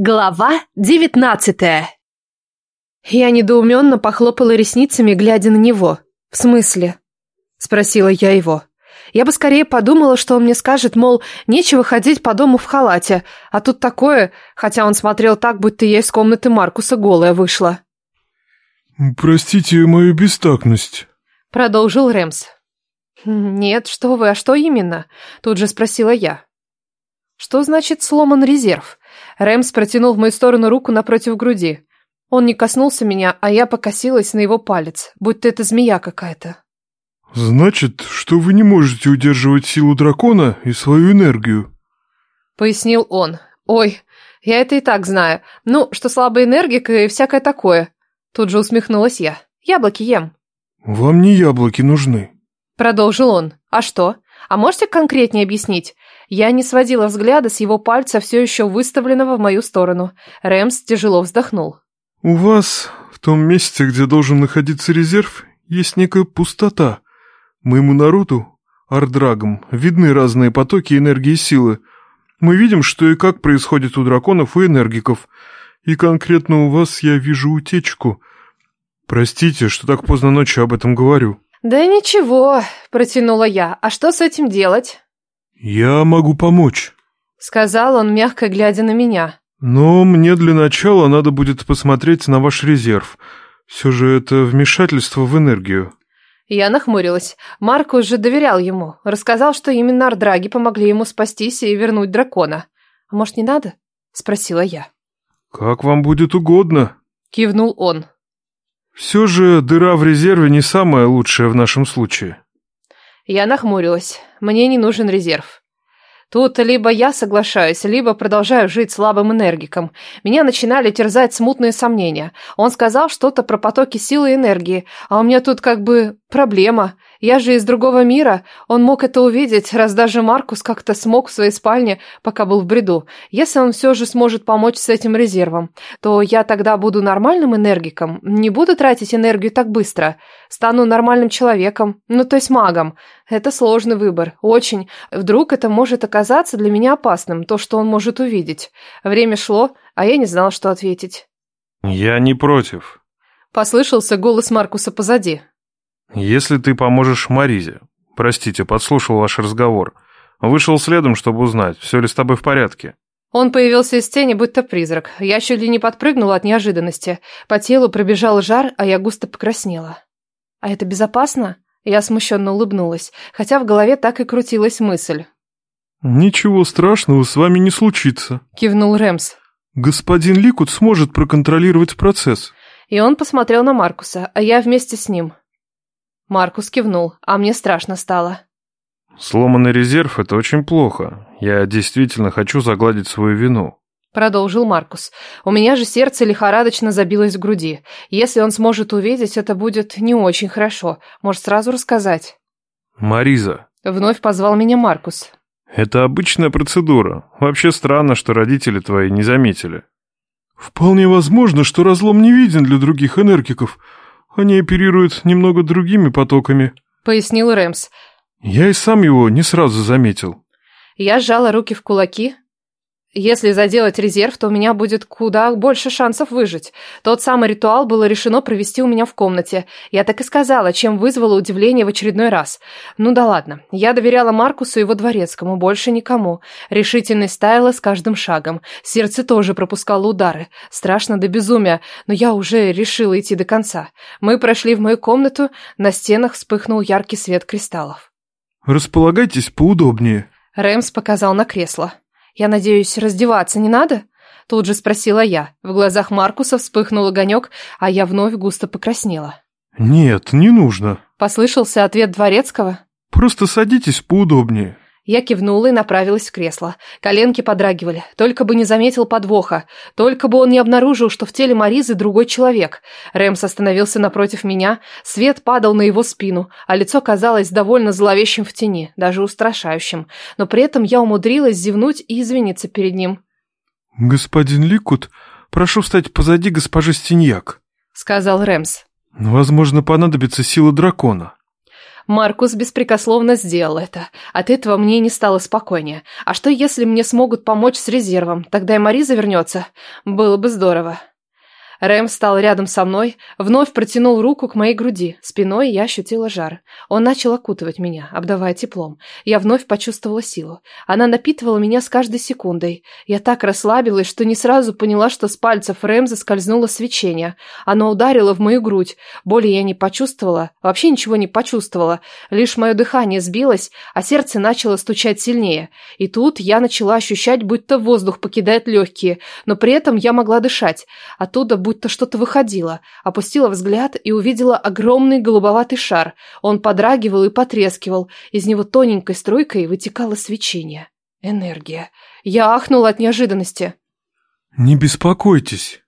Глава девятнадцатая Я недоуменно похлопала ресницами, глядя на него. «В смысле?» — спросила я его. Я бы скорее подумала, что он мне скажет, мол, нечего ходить по дому в халате, а тут такое, хотя он смотрел так, будто я из комнаты Маркуса голая вышла. «Простите мою бестактность», — продолжил Рэмс. «Нет, что вы, а что именно?» — тут же спросила я. «Что значит сломан резерв?» Рэмс протянул в мою сторону руку напротив груди. Он не коснулся меня, а я покосилась на его палец, будто это змея какая-то. «Значит, что вы не можете удерживать силу дракона и свою энергию», — пояснил он. «Ой, я это и так знаю. Ну, что слабая энергика и всякое такое». Тут же усмехнулась я. «Яблоки ем». «Вам не яблоки нужны», — продолжил он. «А что? А можете конкретнее объяснить? Я не сводила взгляда с его пальца, все еще выставленного в мою сторону. Рэмс тяжело вздохнул. «У вас в том месте, где должен находиться резерв, есть некая пустота. Моему народу, ардрагам, видны разные потоки энергии и силы. Мы видим, что и как происходит у драконов и энергиков. И конкретно у вас я вижу утечку. Простите, что так поздно ночью об этом говорю». «Да ничего», — протянула я. «А что с этим делать?» «Я могу помочь», — сказал он, мягко глядя на меня. «Но мне для начала надо будет посмотреть на ваш резерв. Все же это вмешательство в энергию». Я нахмурилась. Маркус же доверял ему. Рассказал, что именно Ардраги помогли ему спастись и вернуть дракона. «А может, не надо?» — спросила я. «Как вам будет угодно», — кивнул он. «Все же дыра в резерве не самая лучшая в нашем случае». Я нахмурилась. Мне не нужен резерв. Тут либо я соглашаюсь, либо продолжаю жить слабым энергиком. Меня начинали терзать смутные сомнения. Он сказал что-то про потоки силы и энергии, а у меня тут как бы проблема. Я же из другого мира. Он мог это увидеть, раз даже Маркус как-то смог в своей спальне, пока был в бреду. Если он все же сможет помочь с этим резервом, то я тогда буду нормальным энергиком, не буду тратить энергию так быстро. Стану нормальным человеком, ну то есть магом. Это сложный выбор, очень. Вдруг это может оказаться для меня опасным, то, что он может увидеть. Время шло, а я не знал, что ответить. «Я не против», — послышался голос Маркуса позади. «Если ты поможешь Маризе. Простите, подслушал ваш разговор. Вышел следом, чтобы узнать, все ли с тобой в порядке». Он появился из тени, будто призрак. Я чуть ли не подпрыгнула от неожиданности. По телу пробежал жар, а я густо покраснела. «А это безопасно?» Я смущенно улыбнулась, хотя в голове так и крутилась мысль. «Ничего страшного с вами не случится», — кивнул Рэмс. «Господин Ликут сможет проконтролировать процесс». И он посмотрел на Маркуса, а я вместе с ним. Маркус кивнул, а мне страшно стало. «Сломанный резерв — это очень плохо. Я действительно хочу загладить свою вину». Продолжил Маркус. «У меня же сердце лихорадочно забилось в груди. Если он сможет увидеть, это будет не очень хорошо. Может, сразу рассказать?» «Мариза». Вновь позвал меня Маркус. «Это обычная процедура. Вообще странно, что родители твои не заметили». «Вполне возможно, что разлом не виден для других энергиков. Они оперируют немного другими потоками», — пояснил Рэмс. «Я и сам его не сразу заметил». Я сжала руки в кулаки, если заделать резерв, то у меня будет куда больше шансов выжить. Тот самый ритуал было решено провести у меня в комнате. Я так и сказала, чем вызвало удивление в очередной раз. Ну да ладно. Я доверяла Маркусу и его дворецкому, больше никому. Решительность таяла с каждым шагом. Сердце тоже пропускало удары. Страшно до безумия, но я уже решила идти до конца. Мы прошли в мою комнату, на стенах вспыхнул яркий свет кристаллов. «Располагайтесь поудобнее», — Рэмс показал на кресло. «Я надеюсь, раздеваться не надо?» Тут же спросила я. В глазах Маркуса вспыхнул огонек, а я вновь густо покраснела. «Нет, не нужно», — послышался ответ дворецкого. «Просто садитесь поудобнее». Я кивнула и направилась в кресло. Коленки подрагивали. Только бы не заметил подвоха. Только бы он не обнаружил, что в теле Маризы другой человек. Рэмс остановился напротив меня. Свет падал на его спину, а лицо казалось довольно зловещим в тени, даже устрашающим. Но при этом я умудрилась зевнуть и извиниться перед ним. «Господин Ликут, прошу встать позади госпожи Стеньяк», — сказал Рэмс. «Возможно, понадобится сила дракона». Маркус беспрекословно сделал это. От этого мне не стало спокойнее. А что если мне смогут помочь с резервом? Тогда и Мариза вернется. Было бы здорово. Рэм встал рядом со мной, вновь протянул руку к моей груди. Спиной я ощутила жар. Он начал окутывать меня, обдавая теплом. Я вновь почувствовала силу. Она напитывала меня с каждой секундой. Я так расслабилась, что не сразу поняла, что с пальцев Рэм заскользнуло свечение. Оно ударило в мою грудь. Боли я не почувствовала, вообще ничего не почувствовала. Лишь мое дыхание сбилось, а сердце начало стучать сильнее. И тут я начала ощущать, будто воздух покидает легкие, но при этом я могла дышать. Оттуда будто что-то выходило. Опустила взгляд и увидела огромный голубоватый шар. Он подрагивал и потрескивал. Из него тоненькой струйкой вытекало свечение. Энергия. Я ахнула от неожиданности. «Не беспокойтесь»,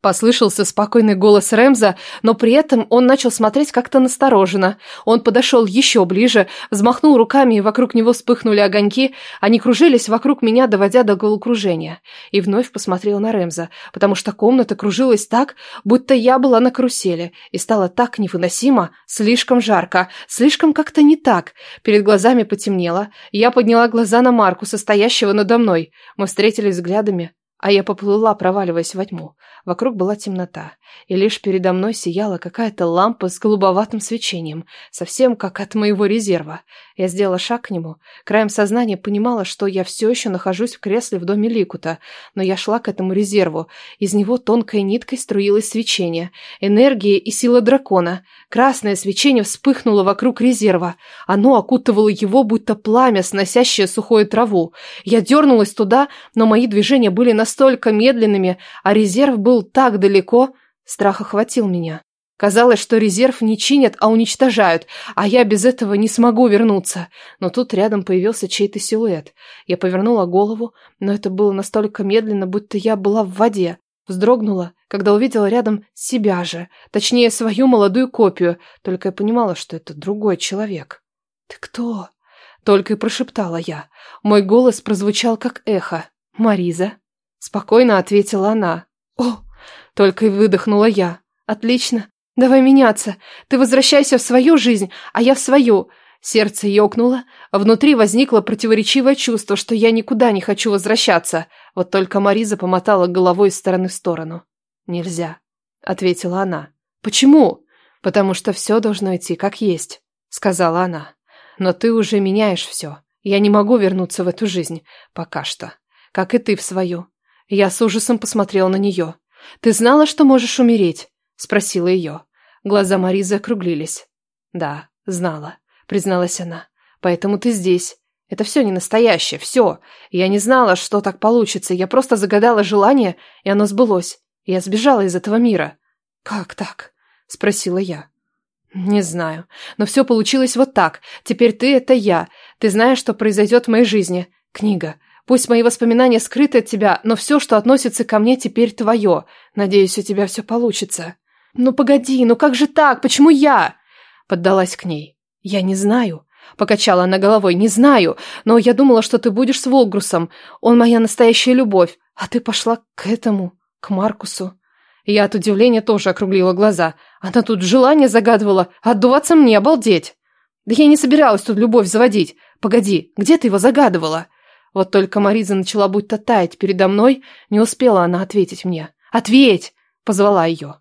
Послышался спокойный голос Рэмза, но при этом он начал смотреть как-то настороженно. Он подошел еще ближе, взмахнул руками, и вокруг него вспыхнули огоньки. Они кружились вокруг меня, доводя до головокружения. И вновь посмотрел на Рэмза, потому что комната кружилась так, будто я была на карусели, и стало так невыносимо, слишком жарко, слишком как-то не так. Перед глазами потемнело. Я подняла глаза на Марку, стоящего надо мной. Мы встретились взглядами, а я поплыла, проваливаясь во тьму. Вокруг была темнота, и лишь передо мной сияла какая-то лампа с голубоватым свечением, совсем как от моего резерва. Я сделала шаг к нему. Краем сознания понимала, что я все еще нахожусь в кресле в доме Ликута, но я шла к этому резерву. Из него тонкой ниткой струилось свечение. Энергия и сила дракона. Красное свечение вспыхнуло вокруг резерва. Оно окутывало его, будто пламя, сносящее сухую траву. Я дернулась туда, но мои движения были настолько медленными, а резерв был так далеко, страх охватил меня. Казалось, что резерв не чинят, а уничтожают, а я без этого не смогу вернуться. Но тут рядом появился чей-то силуэт. Я повернула голову, но это было настолько медленно, будто я была в воде. Вздрогнула, когда увидела рядом себя же, точнее, свою молодую копию, только я понимала, что это другой человек. «Ты кто?» — только и прошептала я. Мой голос прозвучал как эхо. «Мариза?» — спокойно ответила она. «О!» — только и выдохнула я. «Отлично. Давай меняться. Ты возвращайся в свою жизнь, а я в свою». Сердце ёкнуло, а внутри возникло противоречивое чувство, что я никуда не хочу возвращаться. Вот только Мариза помотала головой из стороны в сторону. «Нельзя», — ответила она. «Почему?» «Потому что все должно идти как есть», — сказала она. «Но ты уже меняешь все. Я не могу вернуться в эту жизнь. Пока что. Как и ты в свою. Я с ужасом посмотрела на нее. «Ты знала, что можешь умереть?» – спросила ее. Глаза Маризы округлились. «Да, знала», – призналась она. «Поэтому ты здесь. Это все не настоящее, все. Я не знала, что так получится. Я просто загадала желание, и оно сбылось. Я сбежала из этого мира». «Как так?» – спросила я. «Не знаю. Но все получилось вот так. Теперь ты – это я. Ты знаешь, что произойдет в моей жизни. Книга. Пусть мои воспоминания скрыты от тебя, но все, что относится ко мне, теперь твое. Надеюсь, у тебя все получится». «Ну погоди, ну как же так? Почему я?» Поддалась к ней. «Я не знаю». Покачала она головой. «Не знаю, но я думала, что ты будешь с Волгрусом. Он моя настоящая любовь. А ты пошла к этому, к Маркусу». Я от удивления тоже округлила глаза. Она тут желание загадывала. Отдуваться мне, обалдеть. Да я не собиралась тут любовь заводить. Погоди, где ты его загадывала? Вот только Мариза начала будто таять передо мной, не успела она ответить мне. «Ответь!» – позвала ее.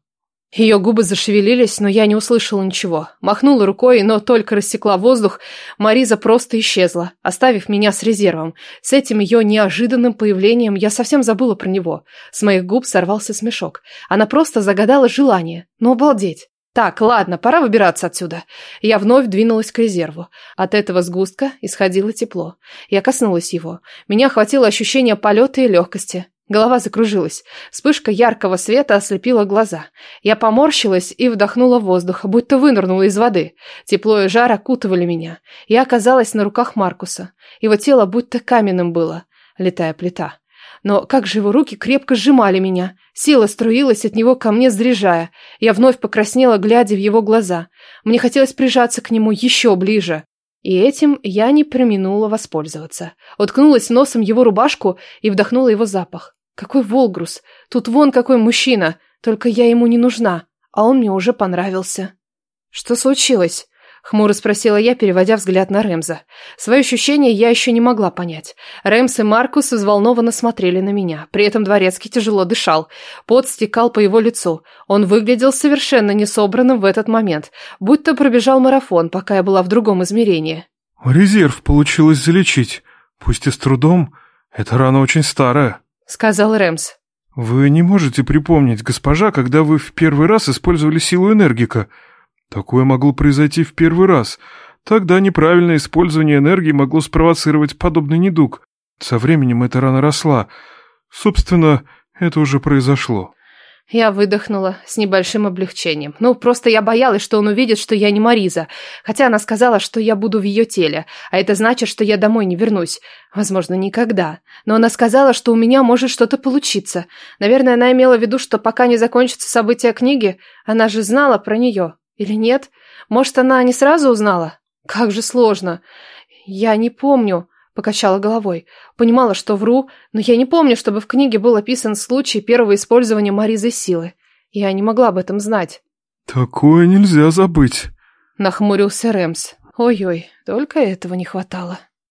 Ее губы зашевелились, но я не услышала ничего. Махнула рукой, но только рассекла воздух, Мариза просто исчезла, оставив меня с резервом. С этим ее неожиданным появлением я совсем забыла про него. С моих губ сорвался смешок. Она просто загадала желание. Ну, обалдеть. Так, ладно, пора выбираться отсюда. Я вновь двинулась к резерву. От этого сгустка исходило тепло. Я коснулась его. Меня охватило ощущение полета и легкости. Голова закружилась. Вспышка яркого света ослепила глаза. Я поморщилась и вдохнула воздух, будто вынырнула из воды. Тепло и жар окутывали меня. Я оказалась на руках Маркуса. Его тело будто каменным было. Летая плита. Но как же его руки крепко сжимали меня. Сила струилась от него ко мне, заряжая. Я вновь покраснела, глядя в его глаза. Мне хотелось прижаться к нему еще ближе. И этим я не проминула воспользоваться. Уткнулась носом его рубашку и вдохнула его запах. Какой Волгрус! Тут вон какой мужчина! Только я ему не нужна, а он мне уже понравился. Что случилось? Хмуро спросила я, переводя взгляд на Рэмза. Свои ощущения я еще не могла понять. Рэмс и Маркус взволнованно смотрели на меня. При этом Дворецкий тяжело дышал. Пот стекал по его лицу. Он выглядел совершенно несобранным в этот момент, будто пробежал марафон, пока я была в другом измерении. «Резерв получилось залечить. Пусть и с трудом. Эта рана очень старая», — сказал Рэмс. «Вы не можете припомнить, госпожа, когда вы в первый раз использовали силу энергика?» Такое могло произойти в первый раз. Тогда неправильное использование энергии могло спровоцировать подобный недуг. Со временем эта рана росла. Собственно, это уже произошло. Я выдохнула с небольшим облегчением. Ну, просто я боялась, что он увидит, что я не Мариза. Хотя она сказала, что я буду в ее теле, а это значит, что я домой не вернусь. Возможно, никогда. Но она сказала, что у меня может что-то получиться. Наверное, она имела в виду, что пока не закончатся события книги, она же знала про нее. Или нет? Может, она не сразу узнала? Как же сложно. Я не помню, покачала головой. Понимала, что вру, но я не помню, чтобы в книге был описан случай первого использования Маризы силы. Я не могла об этом знать. Такое нельзя забыть, нахмурился Рэмс. Ой-ой, только этого не хватало.